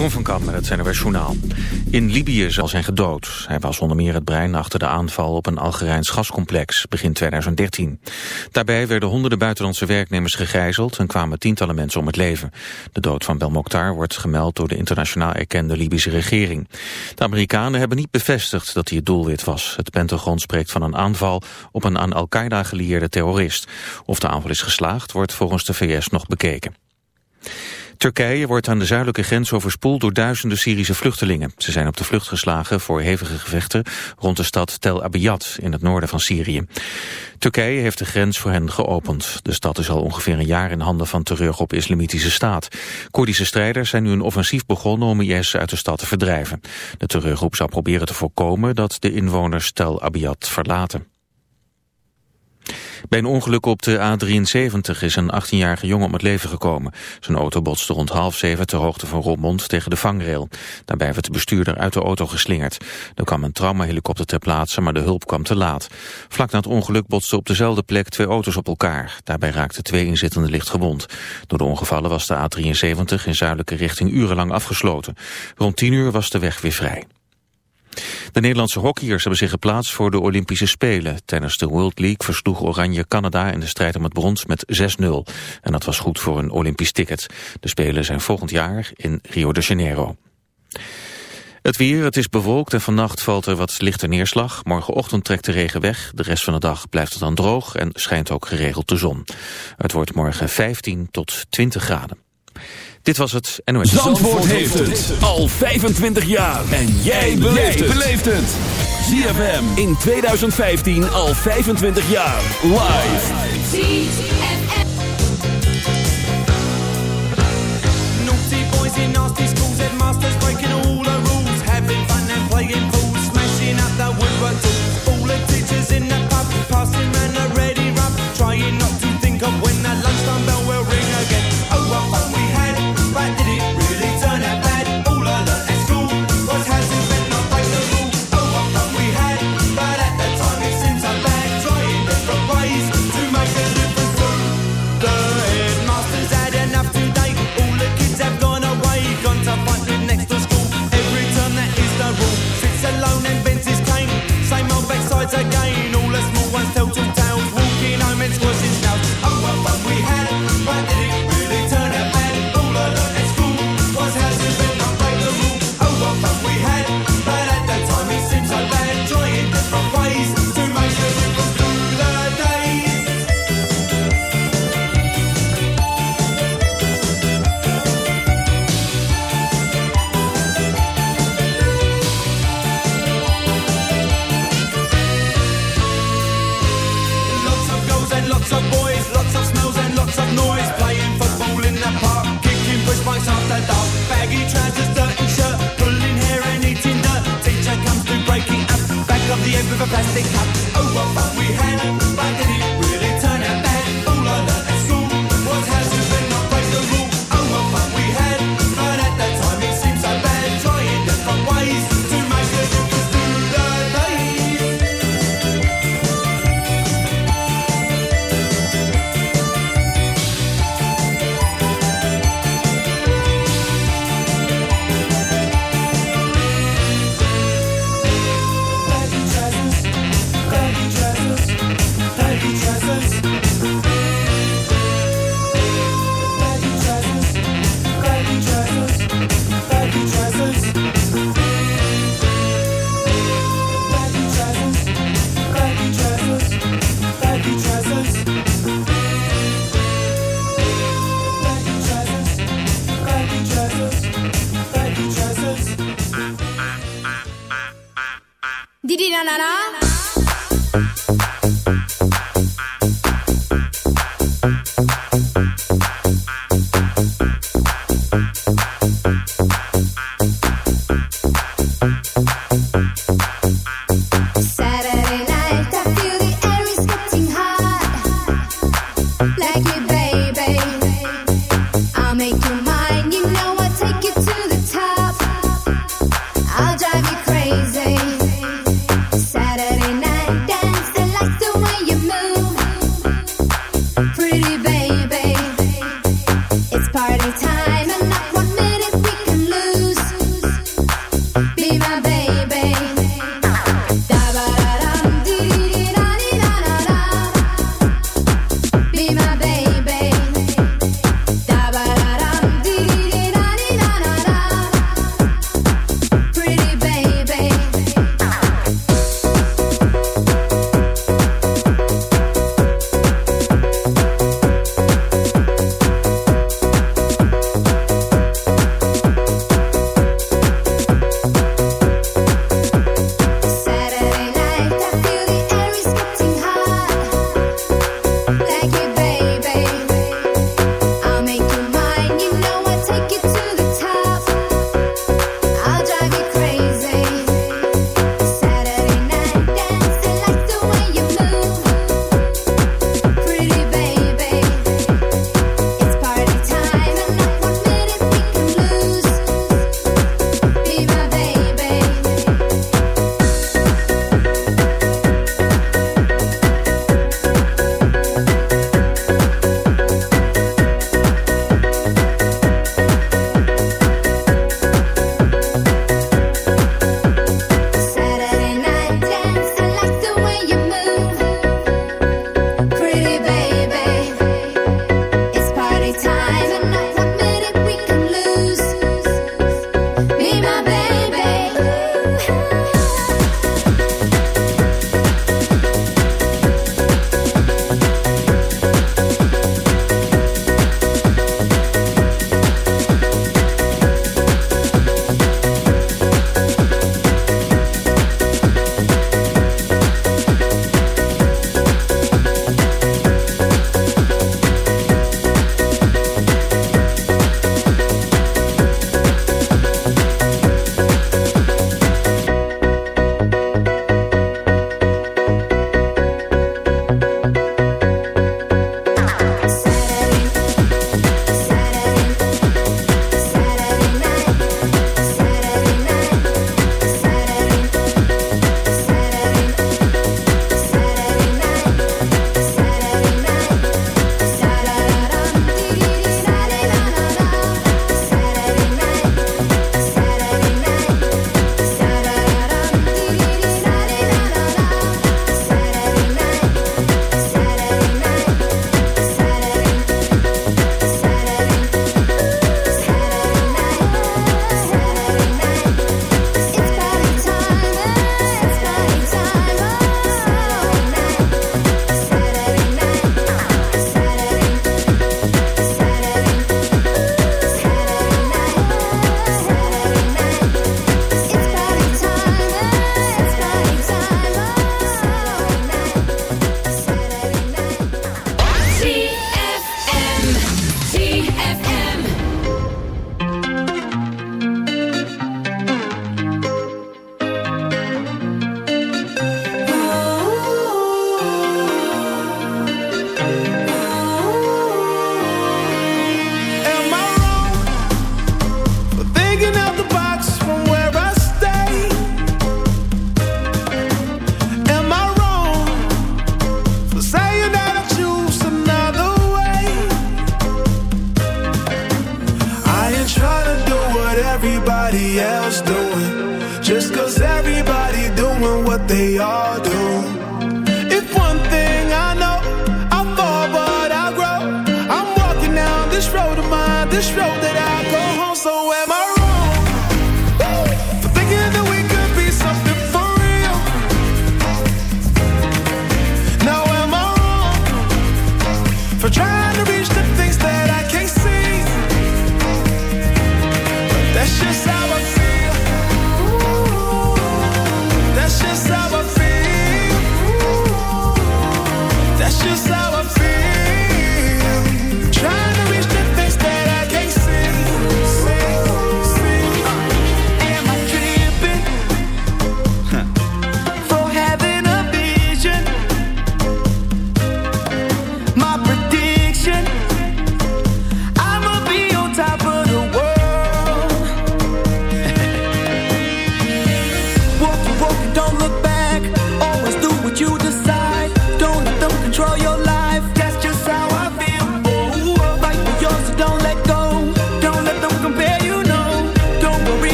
Jeroen van Kamp met het CNRS. In Libië zal zijn gedood. Hij was onder meer het brein achter de aanval op een Algerijns gascomplex begin 2013. Daarbij werden honderden buitenlandse werknemers gegijzeld en kwamen tientallen mensen om het leven. De dood van Belmokhtar wordt gemeld door de internationaal erkende Libische regering. De Amerikanen hebben niet bevestigd dat hij het doelwit was. Het Pentagon spreekt van een aanval op een aan Al-Qaeda gelieerde terrorist. Of de aanval is geslaagd wordt volgens de VS nog bekeken. Turkije wordt aan de zuidelijke grens overspoeld door duizenden Syrische vluchtelingen. Ze zijn op de vlucht geslagen voor hevige gevechten rond de stad Tel Abyad in het noorden van Syrië. Turkije heeft de grens voor hen geopend. De stad is al ongeveer een jaar in handen van terreurgroep Islamitische Staat. Koerdische strijders zijn nu een offensief begonnen om IS uit de stad te verdrijven. De terreurgroep zal proberen te voorkomen dat de inwoners Tel Abyad verlaten. Bij een ongeluk op de A73 is een 18-jarige jongen om het leven gekomen. Zijn auto botste rond half zeven ter hoogte van Roermond tegen de vangrail. Daarbij werd de bestuurder uit de auto geslingerd. Er kwam een traumahelikopter ter plaatse, maar de hulp kwam te laat. Vlak na het ongeluk botsten op dezelfde plek twee auto's op elkaar. Daarbij raakten twee inzittenden licht gewond. Door de ongevallen was de A73 in zuidelijke richting urenlang afgesloten. Rond 10 uur was de weg weer vrij. De Nederlandse hockeyers hebben zich geplaatst voor de Olympische Spelen. Tijdens de World League versloeg Oranje Canada in de strijd om het brons met 6-0. En dat was goed voor een Olympisch ticket. De Spelen zijn volgend jaar in Rio de Janeiro. Het weer, het is bewolkt en vannacht valt er wat lichte neerslag. Morgenochtend trekt de regen weg. De rest van de dag blijft het dan droog en schijnt ook geregeld de zon. Het wordt morgen 15 tot 20 graden. Dit was het NOS. Zandvoort, Zandvoort heeft het al 25 jaar. En jij beleeft het. ZFM in 2015 al 25 jaar. Live. Naughty boys in nasty schools. Headmasters breaking all the rules. Having fun and playing fools. Smashing up the woodwork tools. All the teachers in the pub. Passing round the ready rub. Trying not to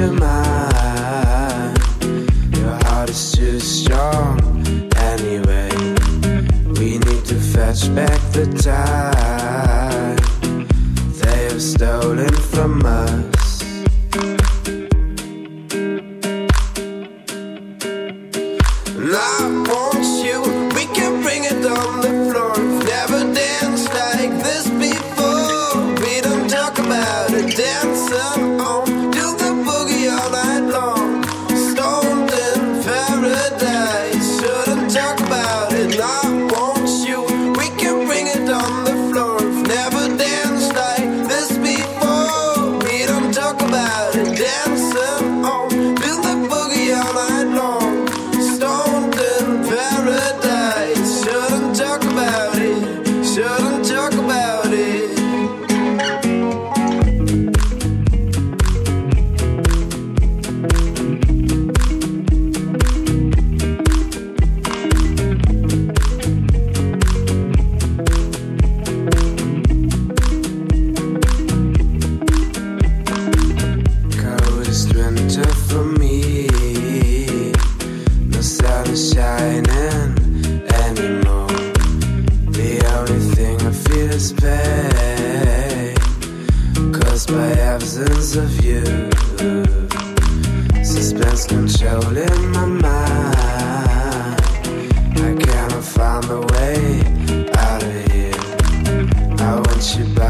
your mind. Your heart is too strong anyway. We need to fetch back the time. my mind. I cannot find my way out of here. I want you back.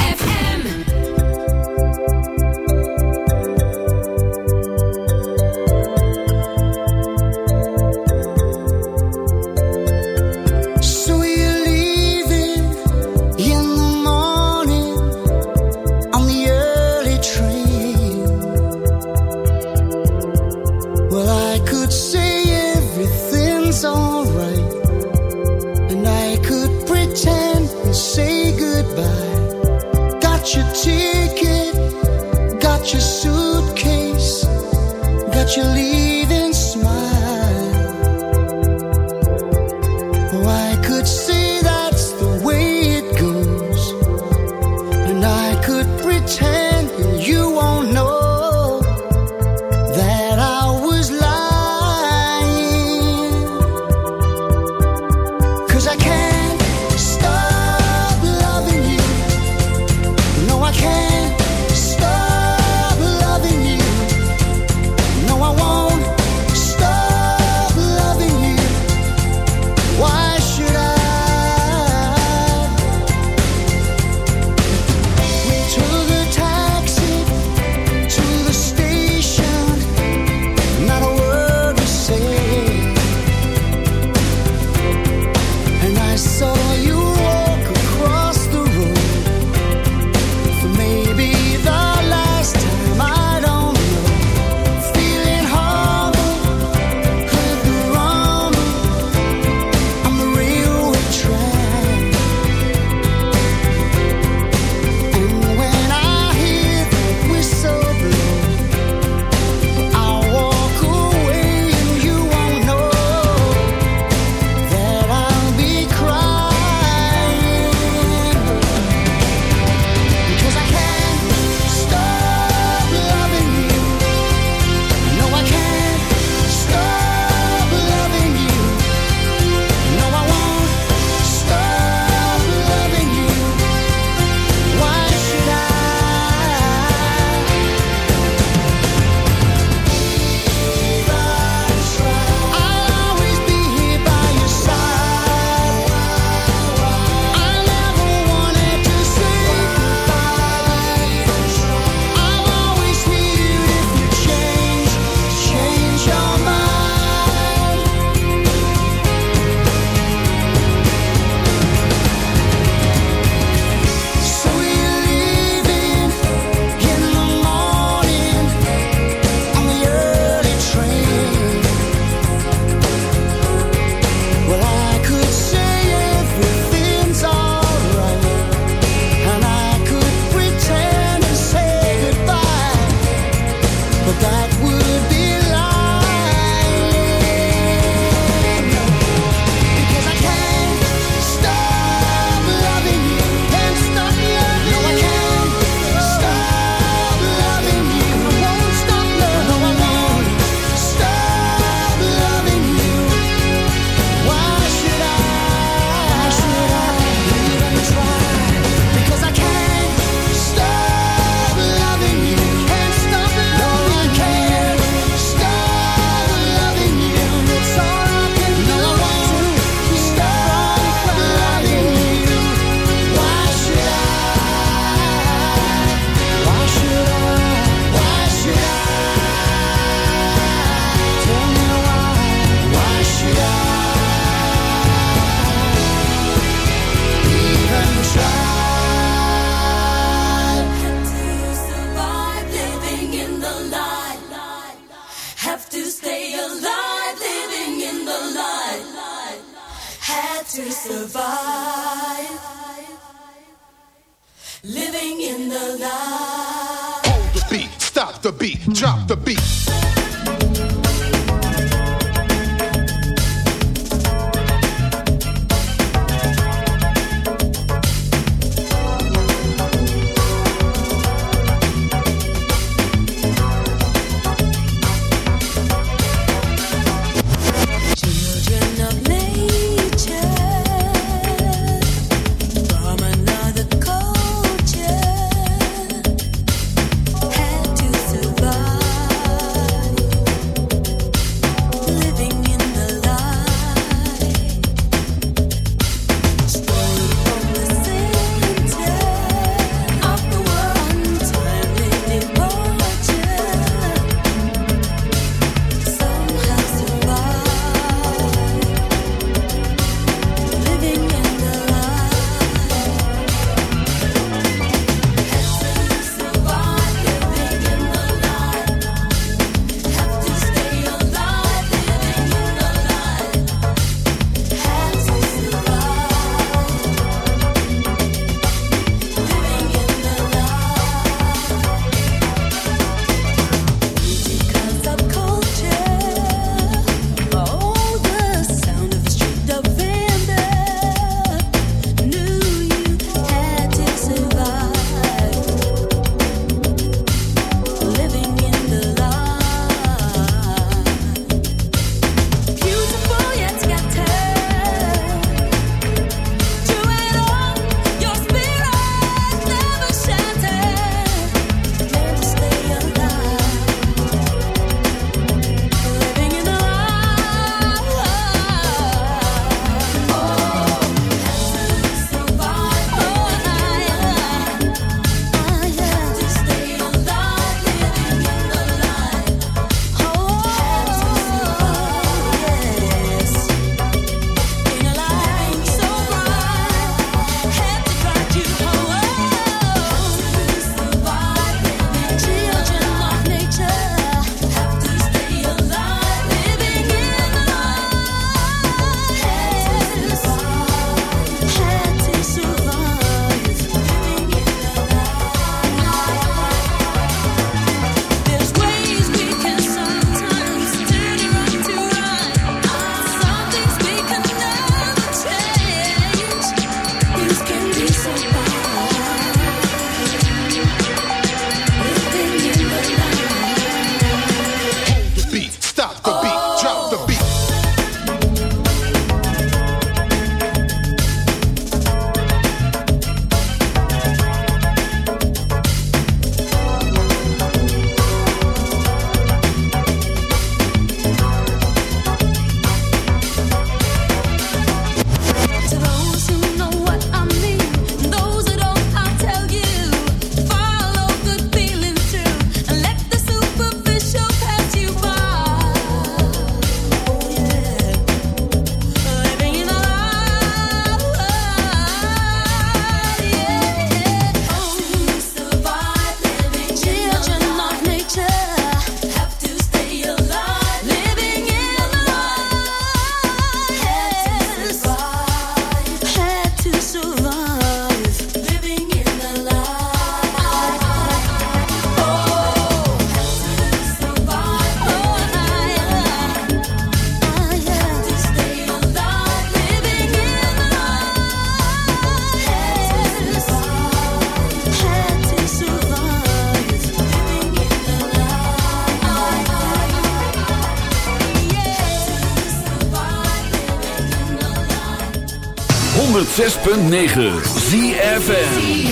106.9 ZFN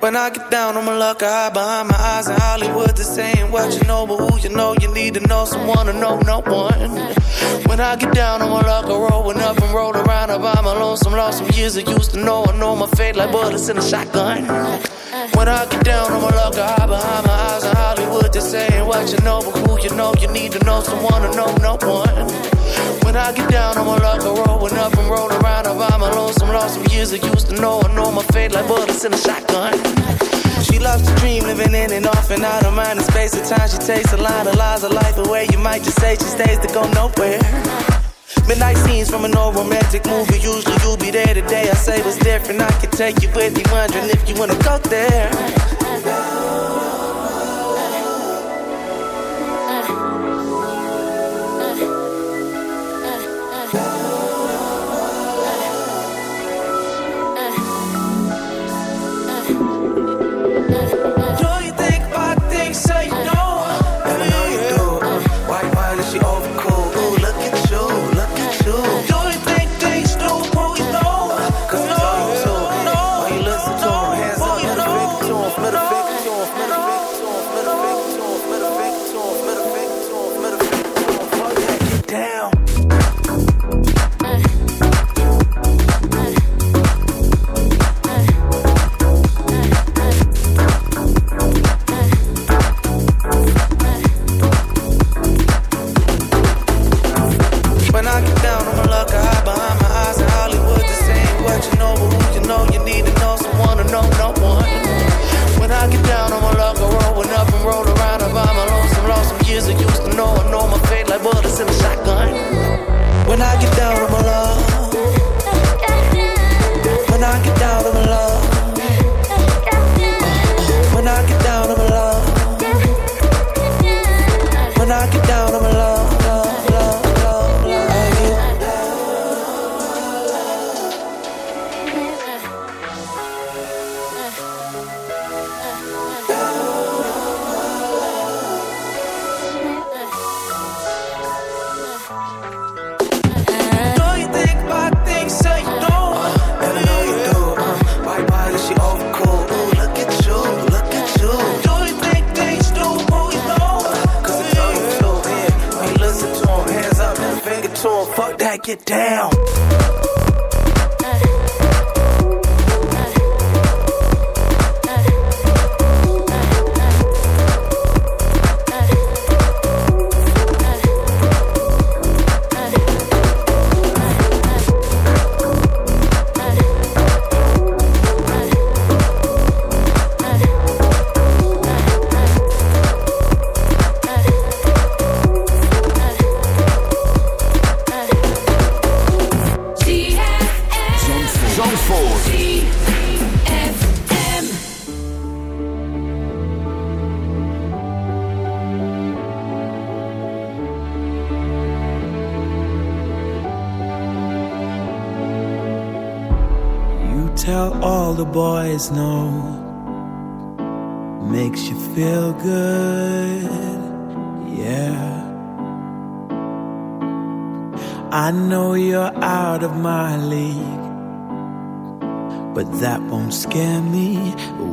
When I get down on my luck, I hide behind my eyes in Hollywood. This ain't what you know, but who you know, you need to know someone to know no one. When I get down on my luck, I rolling up and roll around. I buy my lonesome, lost some years I used to know. I know my fate like bullets in a shotgun. When I get down on my luck, I hide behind my eyes in Hollywood. This ain't what you know, but who you know, you need to know someone to know no one. When I get down on my luck, I rolling up and roll around. I buy my lonesome, lost years I used to know. I know my fate like bullets in a shotgun. She loves to dream, living in and off and out of mind and space. At time, she takes a line of lies of life away. You might just say she stays to go nowhere. Midnight scenes from an old romantic movie. Usually you'll be there today. I say what's different. I can take you with me, wondering if you wanna go there.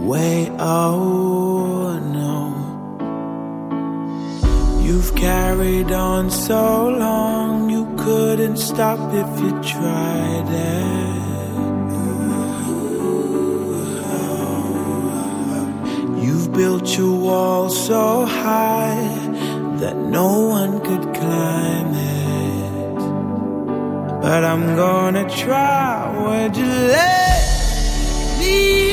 way Oh no. You've carried on so long, you couldn't stop if you tried it. You've built your wall so high that no one could climb it. But I'm gonna try. Would you let me?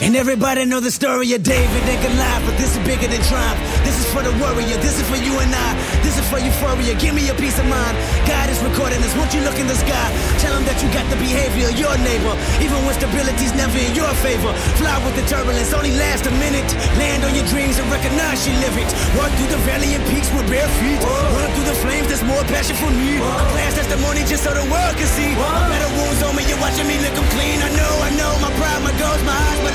And everybody know the story of David and Goliath, but this is bigger than triumph. This is for the warrior. This is for you and I. This is for euphoria. Give me your peace of mind. God is recording this. Won't you look in the sky? Tell him that you got the behavior of your neighbor, even when stability's never in your favor. Fly with the turbulence, only last a minute. Land on your dreams and recognize you live it. Walk through the valley and peaks with bare feet. Run through the flames, there's more passion for me. A glass testimony just so the world can see. Better wounds on me, you're watching me 'em clean. I know, I know, my pride, my goals, my highs, my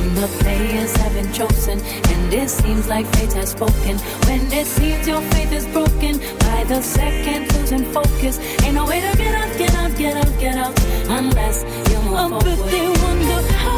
And the players have been chosen, and it seems like fate has spoken. When it seems your faith is broken, by the second losing focus. Ain't no way to get out, get out, get out, get out, unless you move Oh, forward. but they wonder how.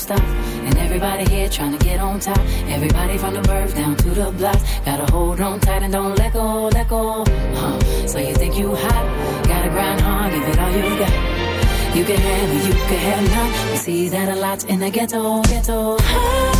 stop. And everybody here trying to get on top. Everybody from the birth down to the blocks. Gotta hold on tight and don't let go, let go. So you think you hot? Gotta grind hard, give it all you got. You can have it, you can have none. We see that a lot in the ghetto, ghetto.